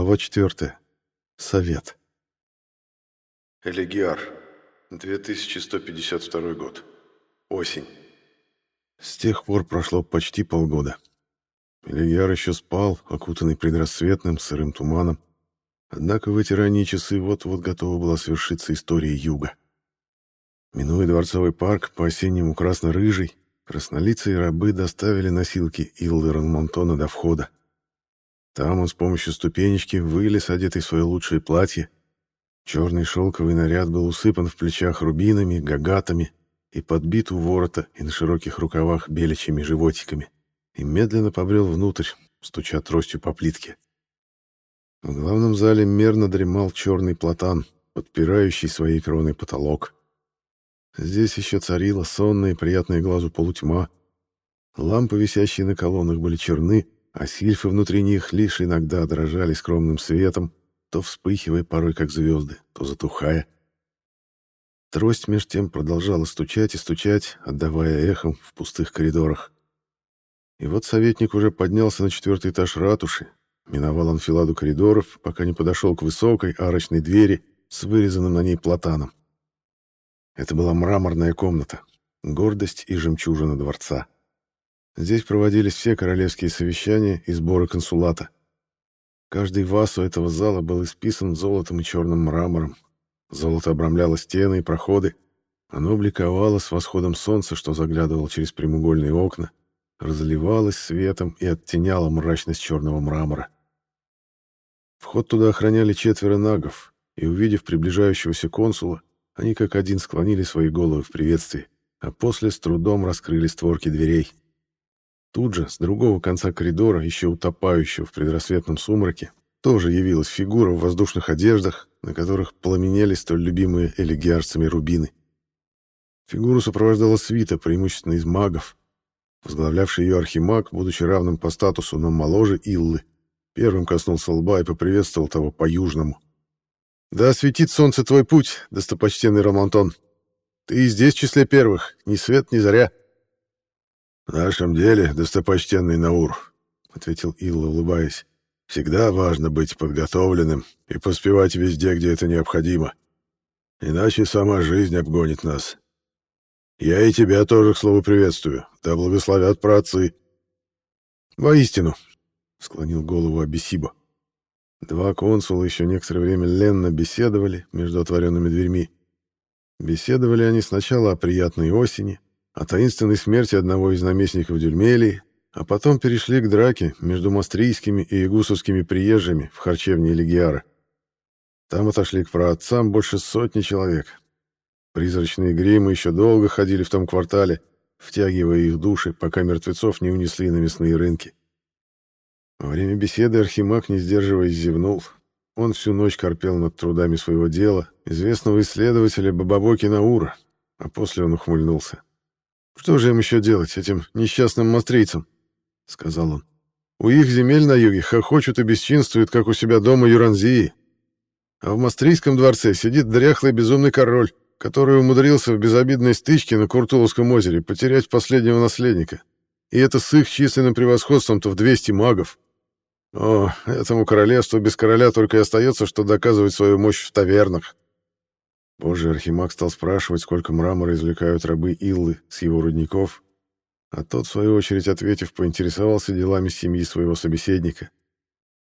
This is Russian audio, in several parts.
Глава 4. Совет. Элегиар. 2152 год. Осень. С тех пор прошло почти полгода. Элегиар еще спал, окутанный предрассветным сырым туманом. Однако в эти ранние часы вот-вот готова была свершиться история юга. Минуя дворцовый парк, по-осеннему красно-рыжий, краснолицые рабы доставили носилки Иллерон Монтона до входа. Там он с помощью ступенечки вылез, одетый в свое лучшее платье. Черный шелковый наряд был усыпан в плечах рубинами, гагатами и подбит у ворота и на широких рукавах беличьими животиками, и медленно побрел внутрь, стуча тростью по плитке. В главном зале мерно дремал черный платан, подпирающий своей кроной потолок. Здесь еще царила сонная и приятная глазу полутьма. Лампы, висящие на колоннах, были черны, а сильфы внутри них лишь иногда дрожали скромным светом, то вспыхивая порой как звезды, то затухая. Трость меж тем продолжала стучать и стучать, отдавая эхом в пустых коридорах. И вот советник уже поднялся на четвертый этаж ратуши, миновал анфиладу коридоров, пока не подошел к высокой арочной двери с вырезанным на ней платаном. Это была мраморная комната, гордость и жемчужина дворца. Здесь проводились все королевские совещания и сборы консулата. Каждый ваз у этого зала был исписан золотом и черным мрамором. Золото обрамляло стены и проходы. Оно бликовало с восходом солнца, что заглядывало через прямоугольные окна, разливалось светом и оттеняло мрачность черного мрамора. Вход туда охраняли четверо нагов, и, увидев приближающегося консула, они как один склонили свои головы в приветствии, а после с трудом раскрыли створки дверей. Тут же, с другого конца коридора, еще утопающего в предрассветном сумраке, тоже явилась фигура в воздушных одеждах, на которых пламенели столь любимые элегиарцами рубины. Фигуру сопровождала свита, преимущественно из магов. Возглавлявший ее архимаг, будучи равным по статусу, но моложе Иллы, первым коснулся лба и поприветствовал того по-южному. «Да осветит солнце твой путь, достопочтенный Романтон. Ты здесь в числе первых, ни свет, ни заря». «В нашем деле, достопочтенный Наур», — ответил Илла, улыбаясь, — «всегда важно быть подготовленным и поспевать везде, где это необходимо. Иначе сама жизнь обгонит нас. Я и тебя тоже, к слову, приветствую. Да благословят праотцы». «Воистину», — склонил голову Абисиба. Два консула еще некоторое время ленно беседовали между отворенными дверьми. Беседовали они сначала о приятной осени, о таинственной смерти одного из наместников Дюльмелии, а потом перешли к драке между мастрийскими и игусовскими приезжими в харчевне Легиара. Там отошли к праотцам больше сотни человек. Призрачные гримы еще долго ходили в том квартале, втягивая их души, пока мертвецов не унесли на мясные рынки. Во время беседы Архимаг, не сдерживаясь, зевнул. Он всю ночь корпел над трудами своего дела, известного исследователя Бабабоки Наура, а после он ухмыльнулся. «Что же им еще делать, этим несчастным мастрийцам?» — сказал он. «У их земель на юге хохочут и бесчинствуют, как у себя дома Юранзии. А в Мастрийском дворце сидит дряхлый безумный король, который умудрился в безобидной стычке на Куртуловском озере потерять последнего наследника. И это с их численным превосходством-то в 200 магов. О, этому королевству без короля только и остается, что доказывать свою мощь в тавернах. Позже Архимаг стал спрашивать, сколько мрамора извлекают рабы Иллы с его рудников, а тот, в свою очередь, ответив, поинтересовался делами семьи своего собеседника.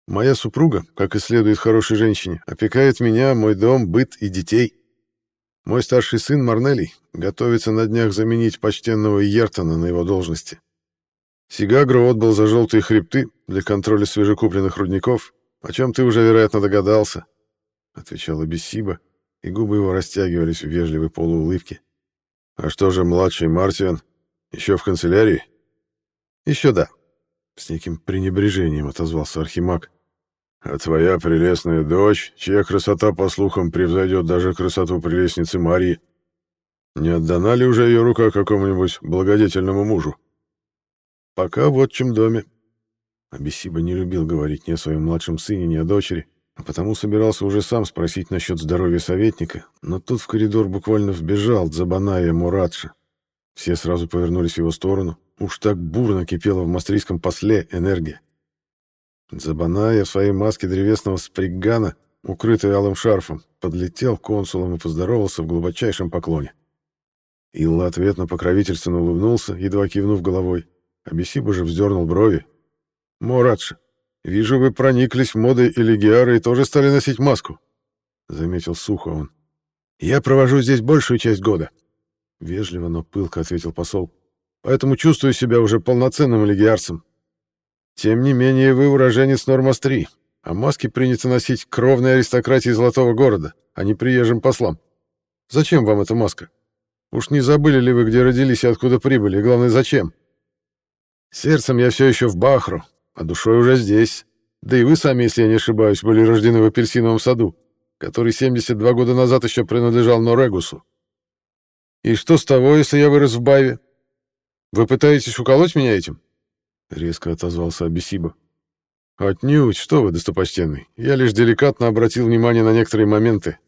«Моя супруга, как и следует хорошей женщине, опекает меня, мой дом, быт и детей. Мой старший сын Марнелий готовится на днях заменить почтенного Ертона на его должности. Сигагро отбыл за желтые хребты для контроля свежекупленных рудников, о чем ты уже, вероятно, догадался», — отвечала Бессиба, — и губы его растягивались в вежливой полуулыбке. «А что же младший Мартиан? Еще в канцелярии?» «Еще да», — с неким пренебрежением отозвался Архимаг. «А твоя прелестная дочь, чья красота, по слухам, превзойдет даже красоту прелестницы Марии, не отдана ли уже ее рука какому-нибудь благодетельному мужу?» «Пока в отчим доме». Абисиба не любил говорить ни о своем младшем сыне, ни о дочери, а потому собирался уже сам спросить насчет здоровья советника, но тут в коридор буквально вбежал Дзабаная Мурадша. Все сразу повернулись в его сторону. Уж так бурно кипела в мастрийском после энергия. Забаная в своей маске древесного сприггана, укрытой алым шарфом, подлетел к консулам и поздоровался в глубочайшем поклоне. Илла ответно покровительственно улыбнулся, едва кивнув головой. Абисиба же вздернул брови. «Морадж, вижу, вы прониклись в моды элегиары и тоже стали носить маску», — заметил сухо он. «Я провожу здесь большую часть года», — вежливо, но пылко ответил посол. «Поэтому чувствую себя уже полноценным элегиарцем. Тем не менее, вы уроженец Нормас-3, а маски принято носить кровной аристократии Золотого Города, а не приезжим послам. Зачем вам эта маска? Уж не забыли ли вы, где родились и откуда прибыли, и главное, зачем? Сердцем я все еще в Бахру, а душой уже здесь. Да и вы сами, если я не ошибаюсь, были рождены в апельсиновом саду, который 72 года назад еще принадлежал Норегусу. И что с того, если я вырос в Байве? Вы пытаетесь уколоть меня этим? Резко отозвался Абисиба. Отнюдь, что вы, достопочтенный. Я лишь деликатно обратил внимание на некоторые моменты.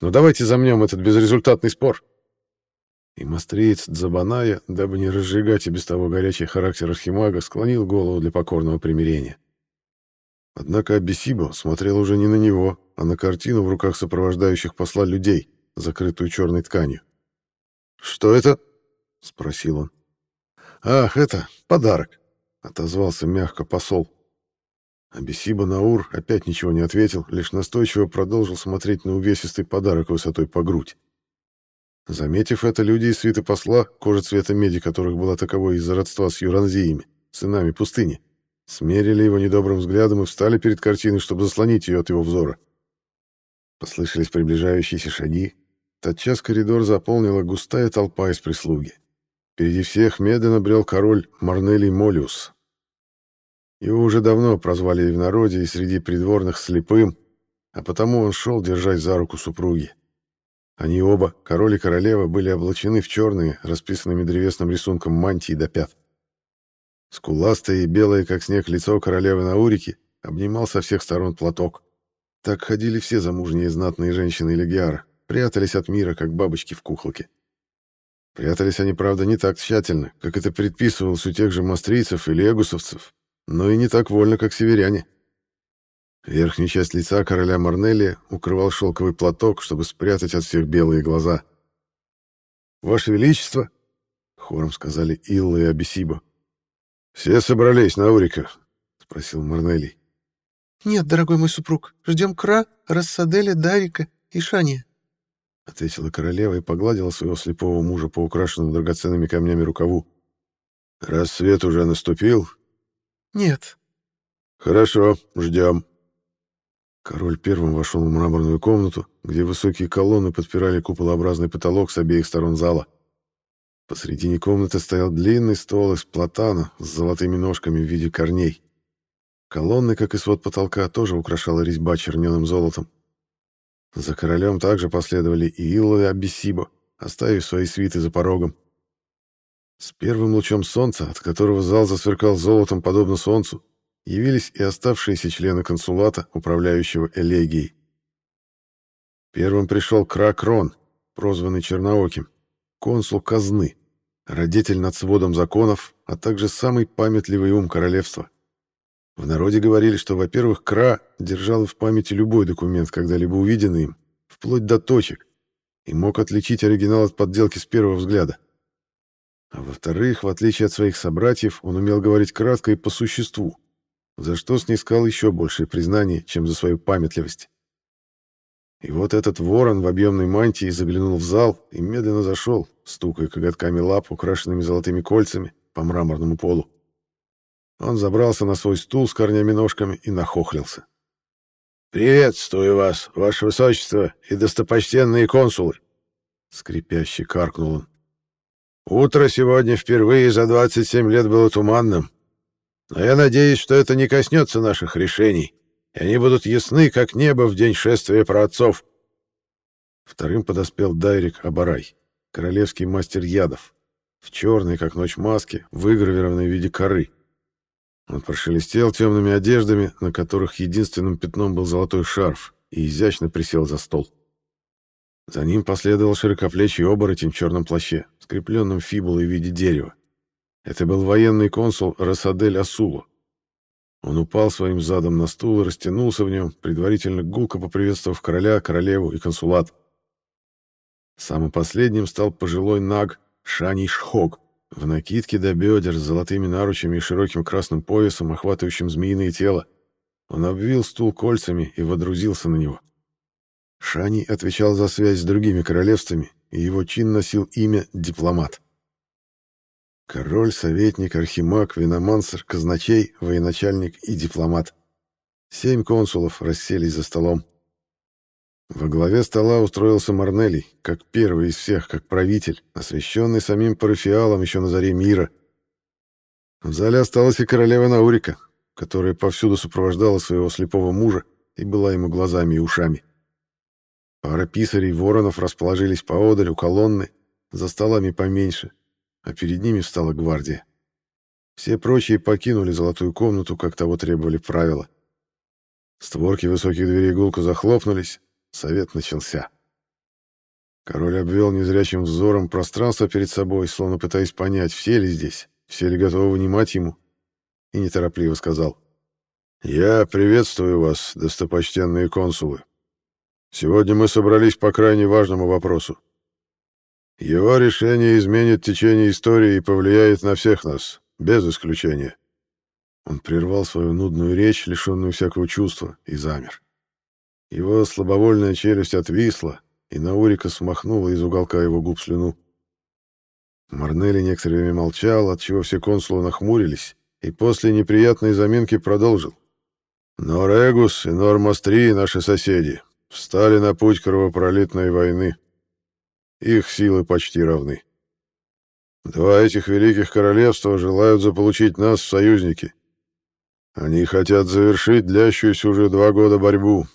Но давайте замнем этот безрезультатный спор. И мастреец Дзабаная, дабы не разжигать и без того горячий характер архимага, склонил голову для покорного примирения. Однако Абисибо смотрел уже не на него, а на картину в руках сопровождающих посла людей, закрытую черной тканью. «Что это?» — спросил он. «Ах, это подарок», — отозвался мягко посол. Абисиба Наур опять ничего не ответил, лишь настойчиво продолжил смотреть на увесистый подарок высотой по грудь. Заметив это, люди из свиты посла, кожа цвета меди которых была таковой из-за родства с юранзиями, сынами пустыни, смерили его недобрым взглядом и встали перед картиной, чтобы заслонить ее от его взора. Послышались приближающиеся шаги. Тотчас коридор заполнила густая толпа из прислуги. Впереди всех медленно брел король Марнелий Молиус. Его уже давно прозвали и в народе, и среди придворных слепым, а потому он шел, держась за руку супруги. Они оба, король и королева, были облачены в черные, расписанными древесным рисунком мантии до пят. Скуластое и белое, как снег, лицо королевы Наурики обнимал со всех сторон платок. Так ходили все замужние знатные женщины Легиара, прятались от мира, как бабочки в кухолке. Прятались они, правда, не так тщательно, как это предписывалось у тех же мастрийцев или эгусовцев, но и не так вольно, как северяне. Верхнюю часть лица короля Марнелия укрывал шелковый платок, чтобы спрятать от всех белые глаза. «Ваше Величество!» — хором сказали Илла и Абисиба. «Все собрались, Наурика?» — спросил Марнелий. «Нет, дорогой мой супруг, ждем Кра, Рассаделя, Дарика и Шания», — ответила королева и погладила своего слепого мужа по украшенному драгоценными камнями рукаву. «Рассвет уже наступил?» «Нет». «Хорошо, ждем», Король первым вошел в мраморную комнату, где высокие колонны подпирали куполообразный потолок с обеих сторон зала. Посредине комнаты стоял длинный стол из платана с золотыми ножками в виде корней. Колонны, как и свод потолка, тоже украшала резьба черненым золотом. За королем также последовали и Илла и Абиссибо, оставив свои свиты за порогом. С первым лучом солнца, от которого зал засверкал золотом подобно солнцу, явились и оставшиеся члены консулата, управляющего элегией. Первым пришел Кракрон, прозванный Чернооким, консул казны, родитель над сводом законов, а также самый памятливый ум королевства. В народе говорили, что, во-первых, Кра держал в памяти любой документ, когда-либо увиденный им, вплоть до точек, и мог отличить оригинал от подделки с первого взгляда. А во-вторых, в отличие от своих собратьев, он умел говорить кратко и по существу, за что снискал еще большее признание, чем за свою памятливость. И вот этот ворон в объемной мантии заглянул в зал и медленно зашел, стукая коготками лап, украшенными золотыми кольцами, по мраморному полу. Он забрался на свой стул с корнями-ножками и нахохлился. «Приветствую вас, ваше высочество и достопочтенные консулы!» Скрипяще каркнул он. «Утро сегодня впервые за 27 лет было туманным, но я надеюсь, что это не коснется наших решений, и они будут ясны, как небо в день шествия праотцов. Вторым подоспел Дайрик Абарай, королевский мастер ядов, в черной, как ночь, маске, выгравированной в виде коры. Он прошелестел темными одеждами, на которых единственным пятном был золотой шарф, и изящно присел за стол. За ним последовал широкоплечий оборотень в черном плаще, скрепленном фибулой в виде дерева. Это был военный консул Расадель Асуло. Он упал своим задом на стул и растянулся в нем, предварительно гулко поприветствовав короля, королеву и консулат. Самым последним стал пожилой наг Шаний Шхог, в накидке до бедер с золотыми наручами и широким красным поясом, охватывающим змеиное тело. Он обвил стул кольцами и водрузился на него. Шаний отвечал за связь с другими королевствами, и его чин носил имя «дипломат». Король, советник, архимаг, виномансер, казначей, военачальник и дипломат. Семь консулов расселись за столом. Во главе стола устроился Марнелий, как первый из всех, как правитель, освященный самим парафиалом еще на заре мира. В зале осталась и королева Наурика, которая повсюду сопровождала своего слепого мужа и была ему глазами и ушами. Пара писарей воронов расположились поодаль у колонны, за столами поменьше, а перед ними встала гвардия. Все прочие покинули золотую комнату, как того требовали правила. Створки высоких дверей гулко захлопнулись, совет начался. Король обвел незрячим взором пространство перед собой, словно пытаясь понять, все ли здесь, все ли готовы внимать ему, и неторопливо сказал. «Я приветствую вас, достопочтенные консулы. Сегодня мы собрались по крайне важному вопросу. Его решение изменит течение истории и повлияет на всех нас, без исключения. Он прервал свою нудную речь, лишенную всякого чувства, и замер. Его слабовольная челюсть отвисла, и Наурика смахнула из уголка его губ слюну. Марнелли некоторое время молчал, отчего все консулы нахмурились, и после неприятной заминки продолжил. «Но Регус и Нормастри, наши соседи, встали на путь кровопролитной войны. Их силы почти равны. Два этих великих королевства желают заполучить нас в союзники. Они хотят завершить длящуюся уже два года борьбу.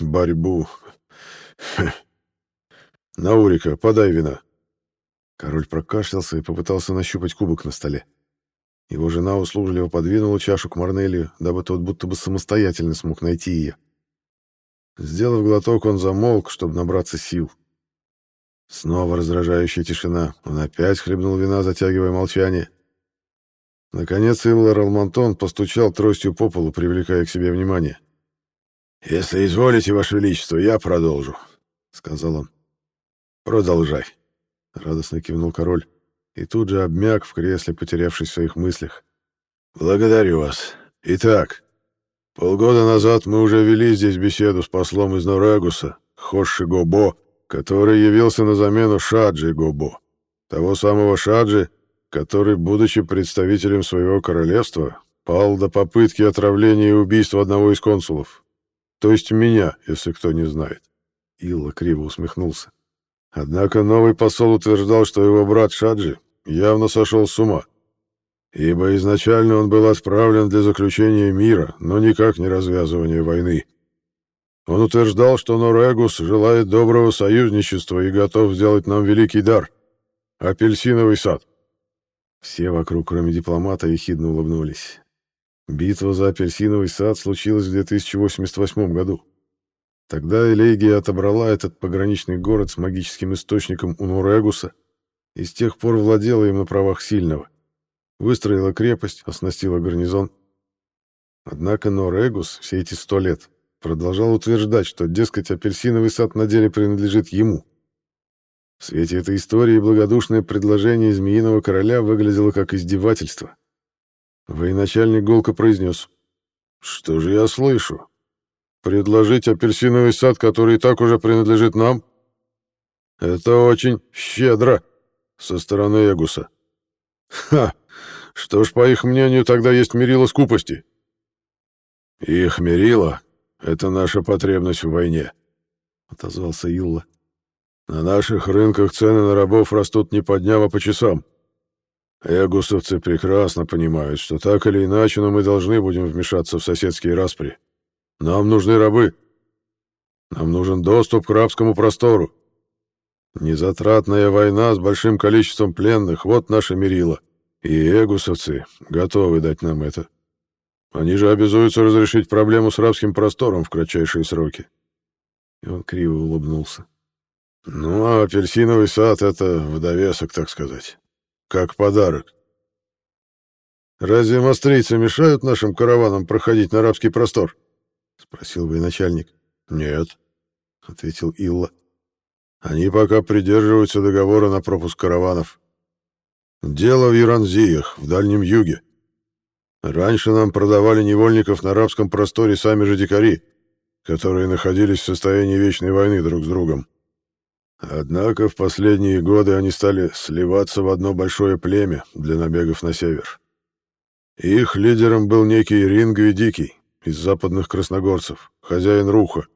Борьбу. Наурика, подай вина. Король прокашлялся и попытался нащупать кубок на столе. Его жена услужливо подвинула чашу к Марнелию, дабы тот будто бы самостоятельно смог найти ее. Сделав глоток, он замолк, чтобы набраться сил. — Снова раздражающая тишина. Он опять хлебнул вина, затягивая молчание. Наконец Иллар Алмантон постучал тростью по полу, привлекая к себе внимание. «Если изволите, Ваше Величество, я продолжу», — сказал он. «Продолжай», — радостно кивнул король, и тут же обмяк в кресле, потерявшись в своих мыслях. «Благодарю вас. Итак, полгода назад мы уже вели здесь беседу с послом из Норегуса, Хоши Гобо, который явился на замену Шаджи Гобо, того самого Шаджи, который, будучи представителем своего королевства, пал до попытки отравления и убийства одного из консулов. То есть меня, если кто не знает. Илла криво усмехнулся. Однако новый посол утверждал, что его брат Шаджи явно сошел с ума, ибо изначально он был отправлен для заключения мира, но никак не развязывания войны. Он утверждал, что Норегус желает доброго союзничества и готов сделать нам великий дар — апельсиновый сад. Все вокруг, кроме дипломата, ехидно улыбнулись. Битва за апельсиновый сад случилась в 2088 году. Тогда Элегия отобрала этот пограничный город с магическим источником у Норегуса и с тех пор владела им на правах сильного. Выстроила крепость, оснастила гарнизон. Однако Норегус все эти сто лет продолжал утверждать, что, дескать, апельсиновый сад на деле принадлежит ему. В свете этой истории благодушное предложение Змеиного Короля выглядело как издевательство. Военачальник Голко произнес. «Что же я слышу? Предложить апельсиновый сад, который и так уже принадлежит нам? Это очень щедро со стороны Эгуса. Ха! Что ж, по их мнению, тогда есть мерило скупости?» «Их мерило это наша потребность в войне, отозвался Илла. На наших рынках цены на рабов растут не по дням, а по часам. Эгусовцы прекрасно понимают, что так или иначе, но мы должны будем вмешаться в соседские распри. Нам нужны рабы. Нам нужен доступ к рабскому простору. Незатратная война с большим количеством пленных — вот наше мерило. И эгусовцы готовы дать нам это. Они же обязуются разрешить проблему с рабским простором в кратчайшие сроки. И он криво улыбнулся. Ну, а апельсиновый сад — это в довесок, так сказать. Как подарок. разве мастрийцы мешают нашим караванам проходить на арабский простор? Спросил военачальник. Нет, ответил Илла. Они пока придерживаются договора на пропуск караванов. Дело в Иранзиях, в Дальнем Юге. Раньше нам продавали невольников на арабском просторе сами же дикари, которые находились в состоянии вечной войны друг с другом. Однако в последние годы они стали сливаться в одно большое племя для набегов на север. Их лидером был некий Рингви Дикий из западных красногорцев, хозяин Руха.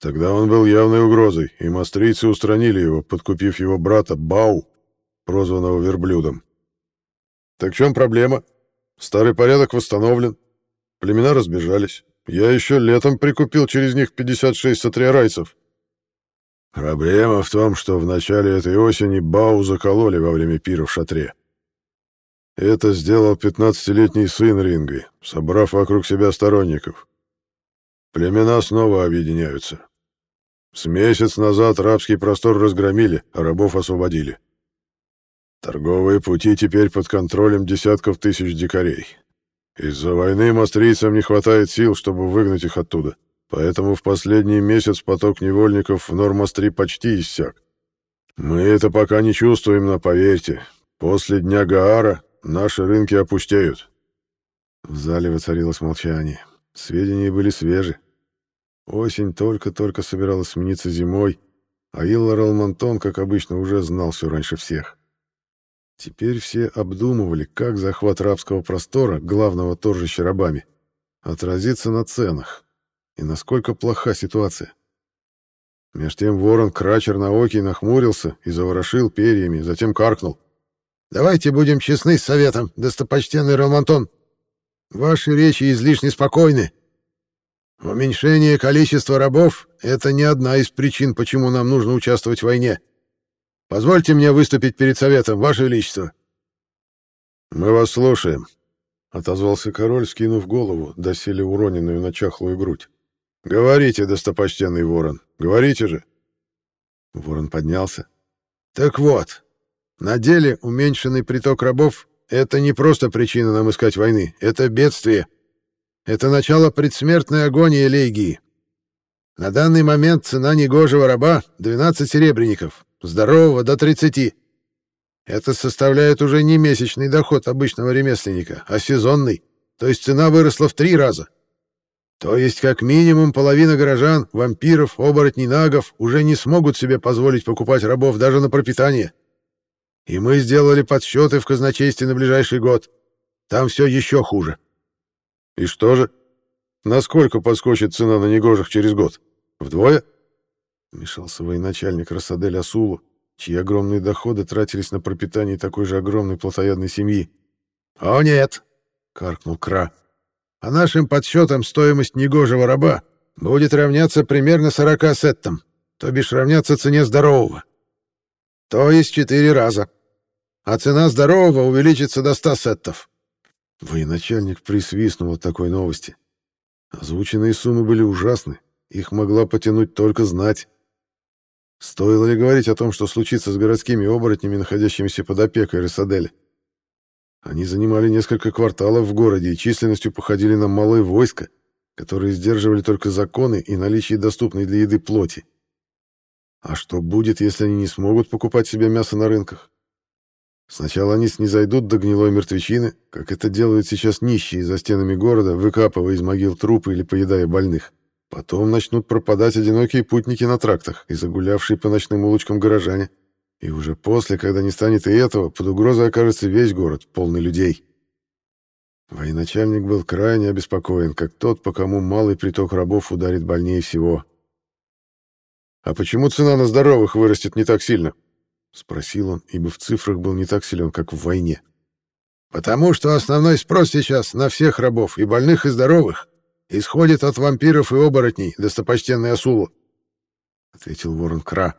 Тогда он был явной угрозой, и мастрийцы устранили его, подкупив его брата Бау, прозванного верблюдом. Так в чем проблема? Старый порядок восстановлен. Племена разбежались. Я еще летом прикупил через них 56 сатриарайцев. Проблема в том, что в начале этой осени Бау закололи во время пира в шатре. Это сделал 15-летний сын Ринги, собрав вокруг себя сторонников. Племена снова объединяются. С месяц назад рабский простор разгромили, а рабов освободили. Торговые пути теперь под контролем десятков тысяч дикарей. Из-за войны мастрийцам не хватает сил, чтобы выгнать их оттуда. Поэтому в последний месяц поток невольников в Нормастри почти иссяк. Мы это пока не чувствуем, но поверьте, после дня Гаара наши рынки опустеют. В зале воцарилось молчание. Сведения были свежи. Осень только-только собиралась смениться зимой, а Иллар Алмантон, как обычно, уже знал все раньше всех. Теперь все обдумывали, как захват рабского простора, главного торжища рабами, отразится на ценах и насколько плоха ситуация. Меж тем ворон Крачер наокий нахмурился и заворошил перьями, затем каркнул. «Давайте будем честны с советом, достопочтенный Романтон. Ваши речи излишне спокойны. Уменьшение количества рабов — это не одна из причин, почему нам нужно участвовать в войне. Позвольте мне выступить перед советом, Ваше Величество». «Мы вас слушаем», — отозвался король, скинув голову, доселе уроненную на чахлую грудь. «Говорите, достопочтенный ворон, говорите же». Ворон поднялся. «Так вот, на деле уменьшенный приток рабов — это не просто причина нам искать войны, это бедствие. Это начало предсмертной агонии Лейгии. На данный момент цена негожего раба — 12 серебряников, здорового до 30. Это составляет уже не месячный доход обычного ремесленника, а сезонный, то есть цена выросла в три раза. То есть как минимум половина горожан, вампиров, оборотней, нагов уже не смогут себе позволить покупать рабов даже на пропитание. И мы сделали подсчеты в казначействе на ближайший год. Там все еще хуже. И что же? Насколько подскочит цена на негожих через год? Вдвое? Вмешался военачальник Рассадель Асулу, чьи огромные доходы тратились на пропитание такой же огромной плотоядной семьи. «О нет!» — каркнул Кра. По нашим подсчетам, стоимость негожего раба будет равняться примерно 40 сеттам, то бишь равняться цене здорового. То есть четыре раза. А цена здорового увеличится до 100 сеттов. Военачальник присвистнул от такой новости. Озвученные суммы были ужасны. Их могла потянуть только знать. Стоило ли говорить о том, что случится с городскими оборотнями, находящимися под опекой Ресаделя? Они занимали несколько кварталов в городе и численностью походили на малое войско, которые сдерживали только законы и наличие доступной для еды плоти. А что будет, если они не смогут покупать себе мясо на рынках? Сначала они снизойдут до гнилой мертвечины, как это делают сейчас нищие за стенами города, выкапывая из могил трупы или поедая больных. Потом начнут пропадать одинокие путники на трактах и загулявшие по ночным улочкам горожане. И уже после, когда не станет и этого, под угрозой окажется весь город, полный людей. Военачальник был крайне обеспокоен, как тот, по кому малый приток рабов ударит больнее всего. «А почему цена на здоровых вырастет не так сильно?» — спросил он, ибо в цифрах был не так силен, как в войне. «Потому что основной спрос сейчас на всех рабов, и больных, и здоровых, исходит от вампиров и оборотней, достопочтенный Асулу», — ответил ворон Кра.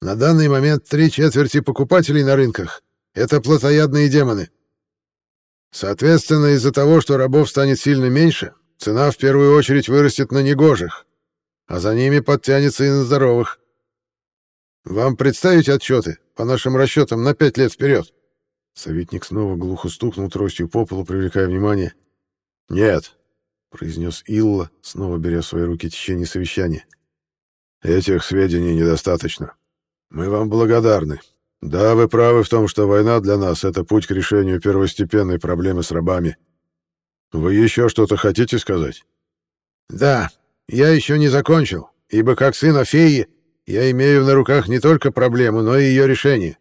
На данный момент три четверти покупателей на рынках — это плотоядные демоны. Соответственно, из-за того, что рабов станет сильно меньше, цена в первую очередь вырастет на негожих, а за ними подтянется и на здоровых. Вам представить отчеты, по нашим расчетам, на пять лет вперед? Советник снова глухо стукнул тростью по полу, привлекая внимание. «Нет», — произнес Илла, снова беря в свои руки течение совещания. «Этих сведений недостаточно. Мы вам благодарны. Да, вы правы в том, что война для нас — это путь к решению первостепенной проблемы с рабами. Вы еще что-то хотите сказать?» «Да, я еще не закончил, ибо как сын Афеи я имею на руках не только проблему, но и ее решение.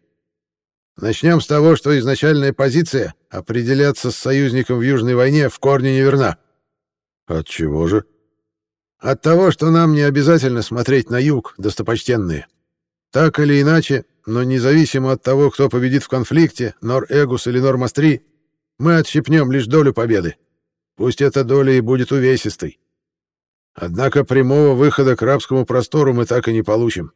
Начнем с того, что изначальная позиция определяться с союзником в Южной войне в корне неверна. От чего же? От того, что нам не обязательно смотреть на юг, достопочтенные. Так или иначе, но независимо от того, кто победит в конфликте, Нор-Эгус или Нор-Мастри, мы отщипнем лишь долю победы. Пусть эта доля и будет увесистой. Однако прямого выхода к рабскому простору мы так и не получим.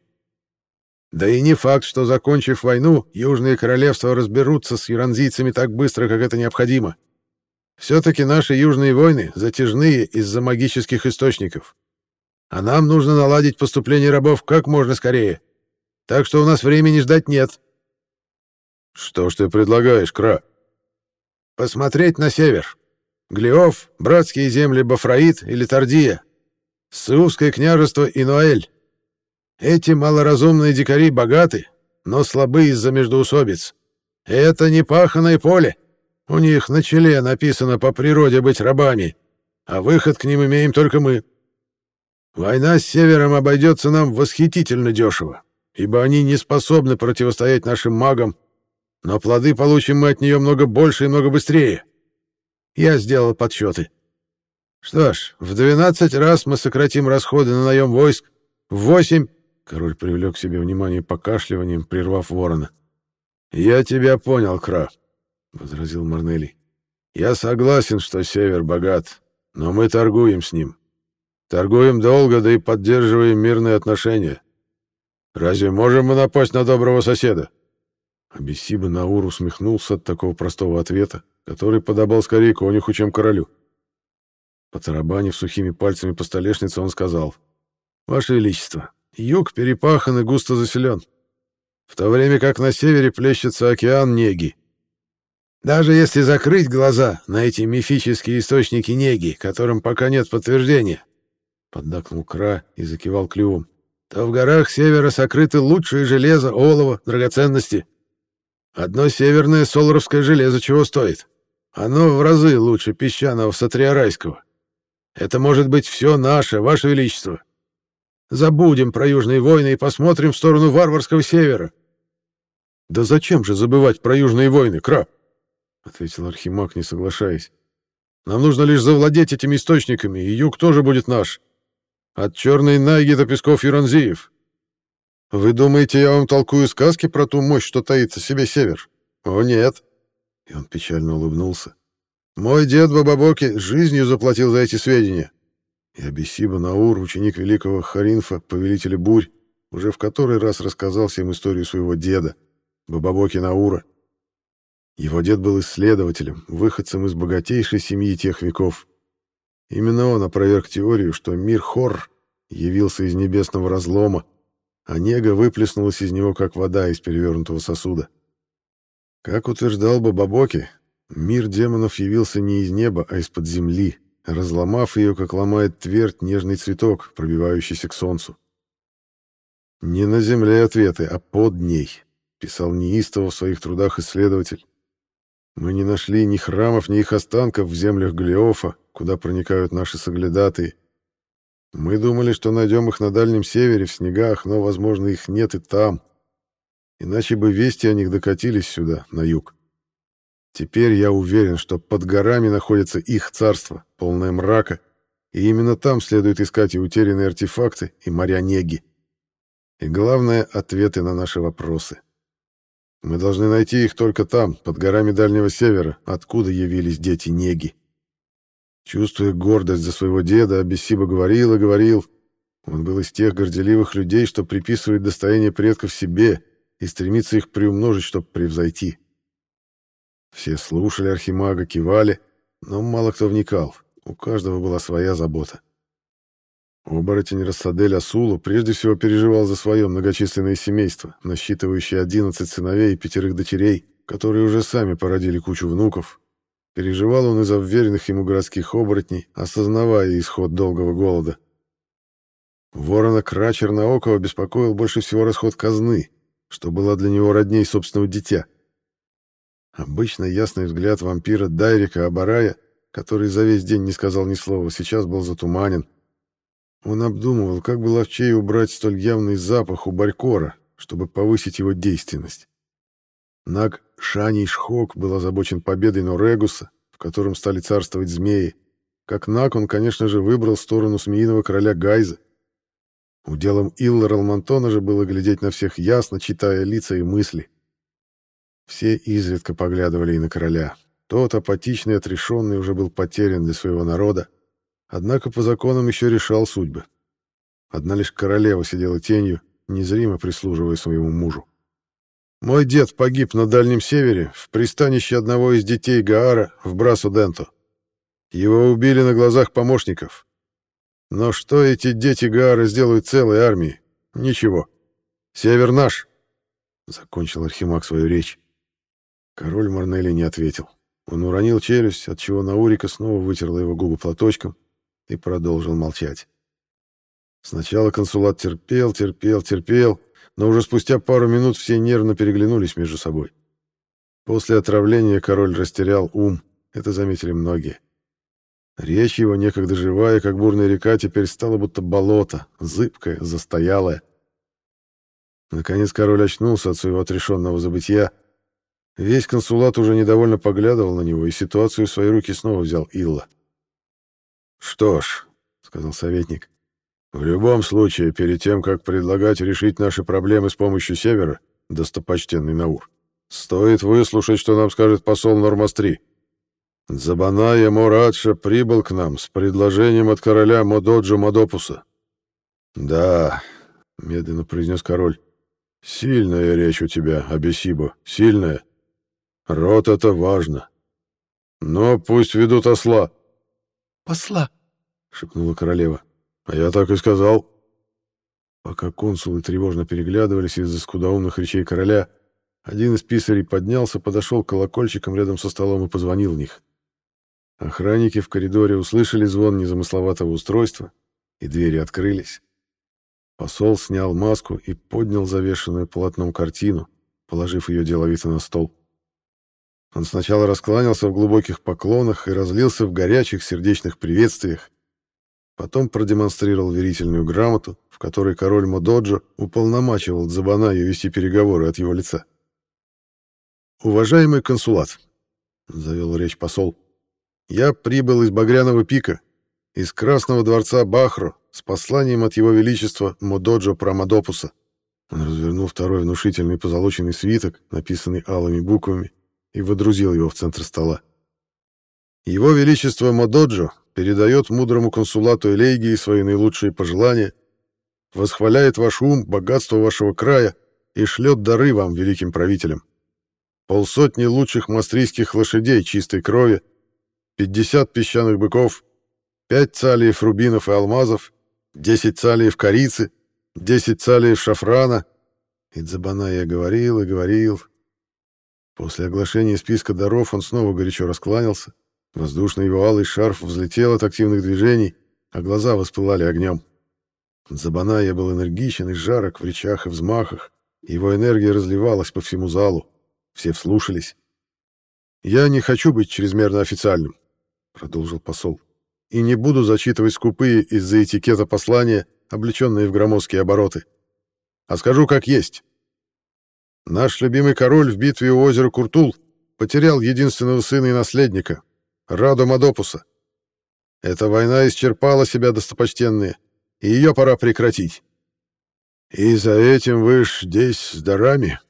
Да и не факт, что, закончив войну, Южные Королевства разберутся с иранзийцами так быстро, как это необходимо. Все-таки наши южные войны затяжные из-за магических источников. А нам нужно наладить поступление рабов как можно скорее. Так что у нас времени ждать нет. Что ж ты предлагаешь, Кра? Посмотреть на север. Глиов, братские земли Бафраид или Тардия. Сыувское княжество и Ноэль. Эти малоразумные дикари богаты, но слабы из-за междоусобиц. Это не паханое поле. У них на челе написано по природе быть рабами, а выход к ним имеем только мы. Война с севером обойдется нам восхитительно дешево, ибо они не способны противостоять нашим магам, но плоды получим мы от нее много больше и много быстрее. Я сделал подсчеты. Что ж, в 12 раз мы сократим расходы на наем войск, в 8 Король привлек к себе внимание покашливанием, прервав ворона. «Я тебя понял, Кра», — возразил Марнелли. «Я согласен, что Север богат, но мы торгуем с ним. Торгуем долго, да и поддерживаем мирные отношения. Разве можем мы напасть на доброго соседа?» Абиссиба Наур усмехнулся от такого простого ответа, который подобал скорее конюху, чем королю. Потарабанив сухими пальцами по столешнице, он сказал, «Ваше Величество, Юг перепахан и густо заселен, в то время как на севере плещется океан неги. Даже если закрыть глаза на эти мифические источники неги, которым пока нет подтверждения, поддакнул Кра и закивал клювом, то в горах севера сокрыты лучшие железо, олово, драгоценности. Одно северное солоровское железо чего стоит? Оно в разы лучше песчаного сатриарайского. Это может быть все наше, ваше величество. Забудем про южные войны и посмотрим в сторону варварского севера. — Да зачем же забывать про южные войны, Краб? — ответил Архимаг, не соглашаясь. — Нам нужно лишь завладеть этими источниками, и юг тоже будет наш. От черной Найги до песков Юранзиев. Вы думаете, я вам толкую сказки про ту мощь, что таится себе север? О, нет. И он печально улыбнулся. Мой дед Бабабоки жизнью заплатил за эти сведения. И Абиссиба Наур, ученик великого Харинфа, повелителя бурь, уже в который раз рассказал всем историю своего деда, Бабабоки Наура. Его дед был исследователем, выходцем из богатейшей семьи тех веков. Именно он опроверг теорию, что мир Хор явился из небесного разлома, а нега выплеснулась из него, как вода из перевернутого сосуда. Как утверждал Бабабоки, мир демонов явился не из неба, а из-под земли, разломав ее, как ломает твердь нежный цветок, пробивающийся к солнцу. «Не на земле ответы, а под ней», — писал неистово в своих трудах исследователь. «Мы не нашли ни храмов, ни их останков в землях Глиофа, куда проникают наши соглядатые. Мы думали, что найдем их на Дальнем Севере, в снегах, но, возможно, их нет и там. Иначе бы вести о них докатились сюда, на юг. Теперь я уверен, что под горами находится их царство, полное мрака, и именно там следует искать и утерянные артефакты, и моря неги. И главное — ответы на наши вопросы. Мы должны найти их только там, под горами Дальнего Севера, откуда явились дети неги. Чувствуя гордость за своего деда, Абиссиба говорил и говорил. Он был из тех горделивых людей, что приписывает достояние предков себе и стремится их приумножить, чтобы превзойти. Все слушали архимага, кивали, но мало кто вникал. У каждого была своя забота. Оборотень Рассадель Асулу прежде всего переживал за свое многочисленное семейство, насчитывающее 11 сыновей и пятерых дочерей, которые уже сами породили кучу внуков. Переживал он из-за вверенных ему городских оборотней, осознавая исход долгого голода. Ворона Крачерноокова беспокоил больше всего расход казны, что была для него родней собственного дитя. Обычно ясный взгляд вампира Дайрика Абарая, который за весь день не сказал ни слова, сейчас был затуманен. Он обдумывал, как бы ловчее убрать столь явный запах у Барькора, чтобы повысить его действенность. Наг Шаний Шхок был озабочен победой Норегуса, в котором стали царствовать змеи. Как Наг он, конечно же, выбрал сторону змеиного короля Гайза. Уделом Илла Ралмантона же было глядеть на всех ясно, читая лица и мысли. Все изредка поглядывали и на короля. Тот, апатичный отрешенный, уже был потерян для своего народа, однако по законам еще решал судьбы. Одна лишь королева сидела тенью, незримо прислуживая своему мужу. Мой дед погиб на Дальнем Севере, в пристанище одного из детей Гаара в Брасу-Денто. Его убили на глазах помощников. Но что эти дети Гаара сделают целой армией? Ничего. Север наш, — закончил Архимаг свою речь. Король Марнелли не ответил. Он уронил челюсть, отчего Наурика снова вытерла его губы платочком и продолжил молчать. Сначала консулат терпел, терпел, терпел, но уже спустя пару минут все нервно переглянулись между собой. После отравления король растерял ум, это заметили многие. Речь его, некогда живая, как бурная река, теперь стала будто болото, зыбкое, застоялое. Наконец король очнулся от своего отрешенного забытия. Весь консулат уже недовольно поглядывал на него, и ситуацию в свои руки снова взял Илла. «Что ж», — сказал советник, в любом случае, перед тем, как предлагать решить наши проблемы с помощью Севера, достопочтенный Наур, стоит выслушать, что нам скажет посол Нормастри. Забаная Морадша прибыл к нам с предложением от короля Мододжо Мадопуса. «Да», — медленно произнес король, — «сильная речь у тебя, Абесибо, сильная. Рот — это важно. Но пусть ведут осла». «Посла», — шепнула королева. А я так и сказал. Пока консулы тревожно переглядывались из-за скудоумных речей короля, один из писарей поднялся, подошел к колокольчикам рядом со столом и позвонил в них. Охранники в коридоре услышали звон незамысловатого устройства, и двери открылись. Посол снял маску и поднял завешенную полотном картину, положив ее деловито на стол. Он сначала раскланялся в глубоких поклонах и разлился в горячих сердечных приветствиях, Потом продемонстрировал верительную грамоту, в которой король Мододжо уполномачивал Дзабанаю вести переговоры от его лица. «Уважаемый консулат», — завел речь посол, — «я прибыл из Багряного пика, из Красного дворца Бахро, с посланием от его величества Мододжо Прамадопуса». Он развернул второй внушительный позолоченный свиток, написанный алыми буквами, и водрузил его в центр стола. «Его величество Мододжо передает мудрому консулату Элейгии свои наилучшие пожелания, восхваляет ваш ум, богатство вашего края и шлет дары вам, великим правителям. Полсотни лучших мастрийских лошадей чистой крови, 50 песчаных быков, 5 цалиев рубинов и алмазов, 10 цалиев корицы, 10 цалиев шафрана. И Дзабаная говорил и говорил. После оглашения списка даров он снова горячо раскланялся, Воздушный его алый шарф взлетел от активных движений, а глаза воспылали огнем. Забаная был энергичен и жарок в речах и взмахах, его энергия разливалась по всему залу. Все вслушались. «Я не хочу быть чрезмерно официальным», — продолжил посол, «и не буду зачитывать скупые из-за этикета послания, облеченные в громоздкие обороты. А скажу как есть. Наш любимый король в битве у озера Куртул потерял единственного сына и наследника, Раду Мадопуса. Эта война исчерпала себя, достопочтенные, и ее пора прекратить. И за этим вы ж здесь с дарами,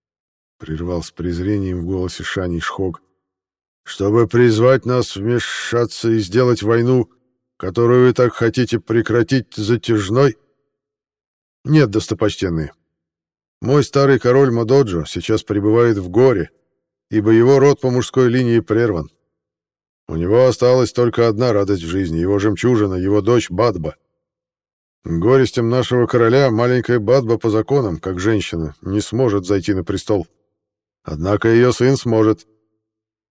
— прервал с презрением в голосе Шани Шхог, — чтобы призвать нас вмешаться и сделать войну, которую вы так хотите прекратить затяжной? Нет, достопочтенные. Мой старый король Мадоджо сейчас пребывает в горе, ибо его род по мужской линии прерван. У него осталась только одна радость в жизни — его жемчужина, его дочь Бадба. Горестям нашего короля маленькая Бадба по законам, как женщина, не сможет зайти на престол. Однако ее сын сможет.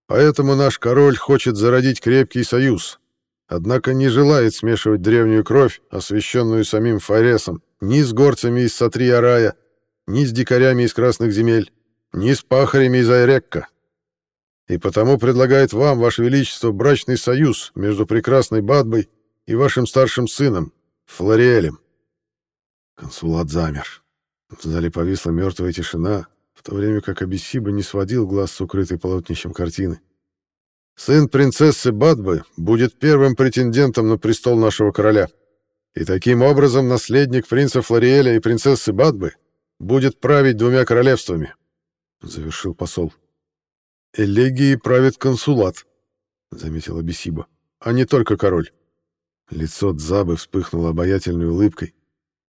Поэтому наш король хочет зародить крепкий союз, однако не желает смешивать древнюю кровь, освященную самим Фаресом, ни с горцами из Сатрия-Рая, ни с дикарями из Красных земель, ни с пахарями из Айрекка. И потому предлагает вам, Ваше Величество, брачный союз между прекрасной Бадбой и вашим старшим сыном, Флориэлем. Консулат замер. В зале повисла мертвая тишина, в то время как Абиссиба не сводил глаз с укрытой полотнищем картины. Сын принцессы Бадбы будет первым претендентом на престол нашего короля. И таким образом наследник принца Флориэля и принцессы Бадбы будет править двумя королевствами, — завершил посол. «Элегии правит консулат», — заметила Бесиба, — «а не только король». Лицо Дзабы вспыхнуло обаятельной улыбкой.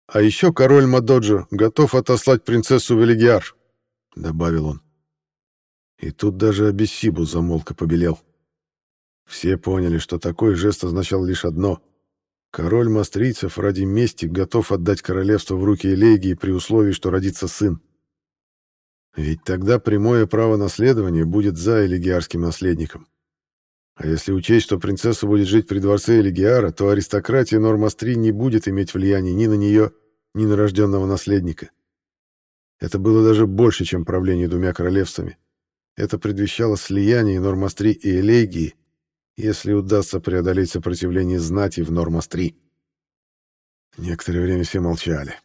«А еще король Мадоджо готов отослать принцессу в Элегиар», — добавил он. И тут даже Абиссибу замолк и побелел. Все поняли, что такой жест означал лишь одно. Король мастрийцев ради мести готов отдать королевство в руки Элегии при условии, что родится сын. Ведь тогда прямое право наследования будет за элегиарским наследником. А если учесть, что принцесса будет жить при дворце Элегиара, то аристократия Нормастри не будет иметь влияния ни на нее, ни на рожденного наследника. Это было даже больше, чем правление двумя королевствами. Это предвещало слияние Нормастри и Элегии, если удастся преодолеть сопротивление знати в Нормастри. Некоторое время все молчали.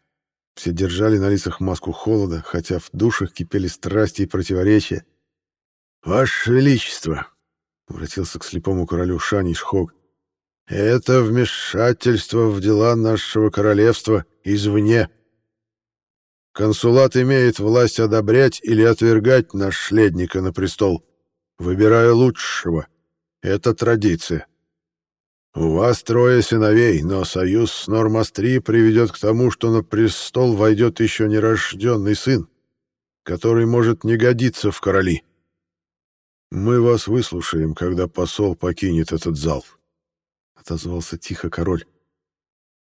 Все держали на лицах маску холода, хотя в душах кипели страсти и противоречия. «Ваше Величество!» — обратился к слепому королю Шани Шхог. «Это вмешательство в дела нашего королевства извне. Консулат имеет власть одобрять или отвергать наследника на престол, выбирая лучшего. Это традиция. У вас трое сыновей, но союз с Нормастри приведет к тому, что на престол войдет еще нерожденный сын, который может не годиться в короли. Мы вас выслушаем, когда посол покинет этот зал. Отозвался тихо король.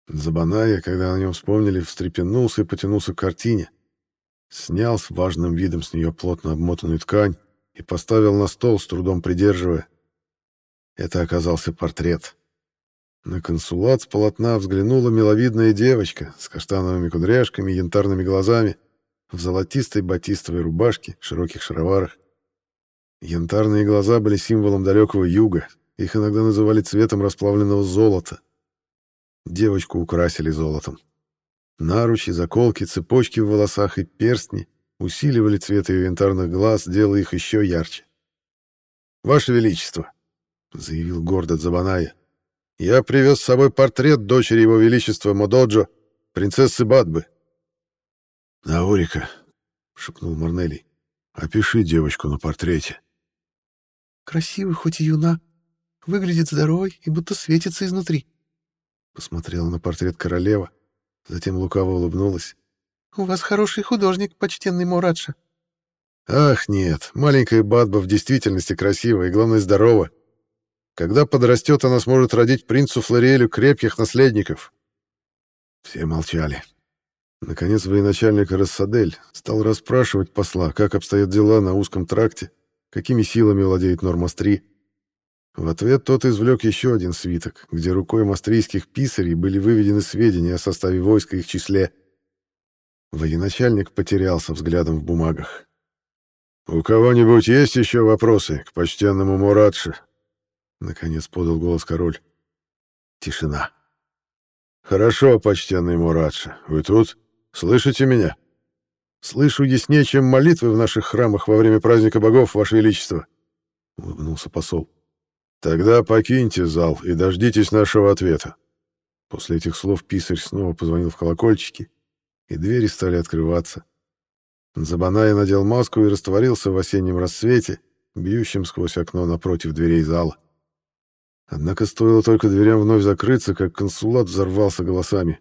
Забаная, когда о нем вспомнили, встрепенулся и потянулся к картине. Снял с важным видом с нее плотно обмотанную ткань и поставил на стол, с трудом придерживая. Это оказался портрет. На консулат с полотна взглянула миловидная девочка с каштановыми кудряшками и янтарными глазами в золотистой батистовой рубашке, широких шароварах. Янтарные глаза были символом далекого юга, их иногда называли цветом расплавленного золота. Девочку украсили золотом. Наручи, заколки, цепочки в волосах и перстни усиливали цвет ее янтарных глаз, делая их еще ярче. «Ваше Величество!» — заявил гордо Забаная — я привез с собой портрет дочери его величества Мододжо, принцессы Бадбы. «Наурика», — шепнул Марнелли, — «опиши девочку на портрете». «Красивый, хоть и юна, выглядит здоровой и будто светится изнутри». Посмотрела на портрет королева, затем лукаво улыбнулась. «У вас хороший художник, почтенный Мурадша». «Ах, нет, маленькая Бадба в действительности красивая и, главное, здорова. Когда подрастет, она сможет родить принцу Флориэлю крепких наследников. Все молчали. Наконец военачальник Рассадель стал расспрашивать посла, как обстоят дела на узком тракте, какими силами владеет Нормастри. В ответ тот извлек еще один свиток, где рукой мастрийских писарей были выведены сведения о составе войска и их числе. Военачальник потерялся взглядом в бумагах. «У кого-нибудь есть еще вопросы к почтенному Мурадше?» Наконец подал голос король. Тишина. «Хорошо, почтенный Мурадша, вы тут? Слышите меня?» «Слышу яснее, чем молитвы в наших храмах во время праздника богов, Ваше Величество», — улыбнулся посол. «Тогда покиньте зал и дождитесь нашего ответа». После этих слов писарь снова позвонил в колокольчики, и двери стали открываться. Забаная надел маску и растворился в осеннем рассвете, бьющем сквозь окно напротив дверей зала. Однако стоило только дверям вновь закрыться, как консулат взорвался голосами.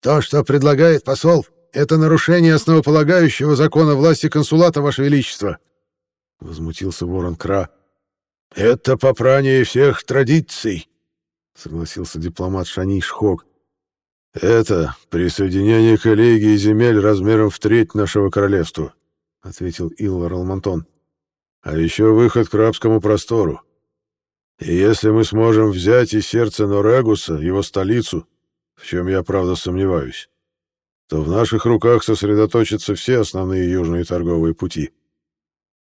«То, что предлагает посол, это нарушение основополагающего закона власти консулата, Ваше Величество!» — возмутился ворон Кра. «Это попрание всех традиций!» — согласился дипломат Шани Шхок. «Это присоединение коллегии земель размером в треть нашего королевства», — ответил Илвар Алмантон. А еще выход к рабскому простору. И если мы сможем взять и сердце Норегуса, его столицу, в чем я, правда, сомневаюсь, то в наших руках сосредоточатся все основные южные торговые пути.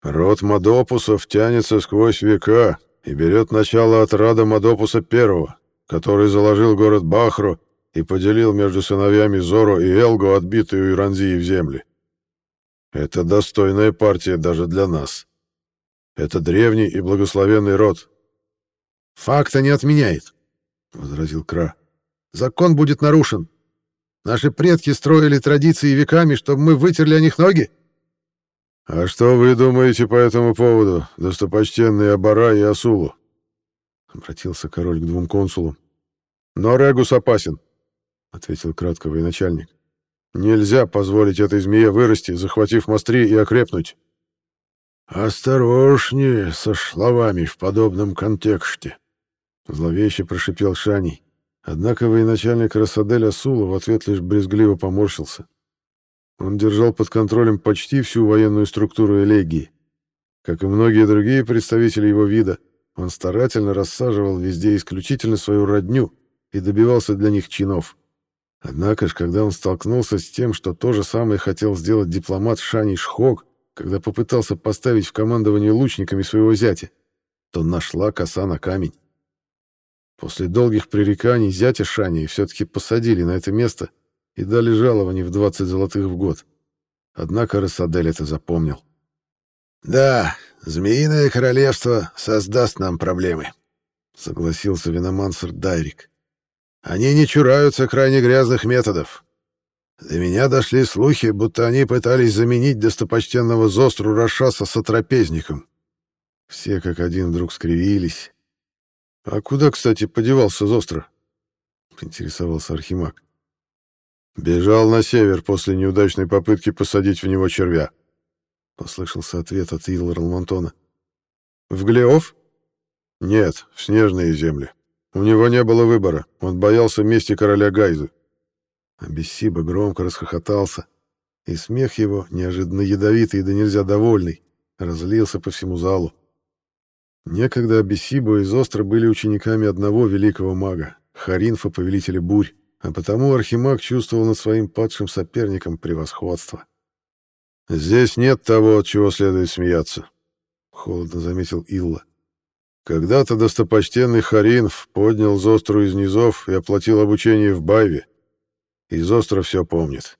Род Мадопусов тянется сквозь века и берет начало от Рада Мадопуса I, который заложил город Бахру и поделил между сыновьями Зоро и Элгу отбитые у Иранзии в земли. Это достойная партия даже для нас. Это древний и благословенный род. Факта не отменяет, возразил Кра. Закон будет нарушен. Наши предки строили традиции веками, чтобы мы вытерли о них ноги. А что вы думаете по этому поводу, достопочтенные Абара и Асулу? Обратился король к двум консулам. Но Регус опасен, ответил кратко военачальник. Нельзя позволить этой змее вырасти, захватив Мастри и окрепнуть. «Осторожнее со словами в подобном контексте», — зловеще прошипел Шаний. Однако военачальник Рассадель Асула в ответ лишь брезгливо поморщился. Он держал под контролем почти всю военную структуру Элегии. Как и многие другие представители его вида, он старательно рассаживал везде исключительно свою родню и добивался для них чинов. Однако ж, когда он столкнулся с тем, что то же самое хотел сделать дипломат Шани Шхог, когда попытался поставить в командование лучниками своего зятя, то нашла коса на камень. После долгих пререканий зятя Шани все-таки посадили на это место и дали жалование в 20 золотых в год. Однако Рассадель это запомнил. «Да, Змеиное Королевство создаст нам проблемы», — согласился виномансер Дайрик. «Они не чураются крайне грязных методов. До меня дошли слухи, будто они пытались заменить достопочтенного Зостру Рашаса сотрапезником. Все как один вдруг скривились. — А куда, кстати, подевался Зостро? — поинтересовался Архимаг. — Бежал на север после неудачной попытки посадить в него червя. — послышался ответ от Илла Ралмонтона. — В Глеов? — Нет, в снежные земли. У него не было выбора. Он боялся мести короля Гайзы. Абиссиба громко расхохотался, и смех его, неожиданно ядовитый и да нельзя довольный, разлился по всему залу. Некогда Абиссиба и Зостра были учениками одного великого мага, Харинфа, повелителя бурь, а потому Архимаг чувствовал над своим падшим соперником превосходство. «Здесь нет того, от чего следует смеяться», — холодно заметил Илла. «Когда-то достопочтенный Харинф поднял Зостру из низов и оплатил обучение в Байве, и Зостро все помнит.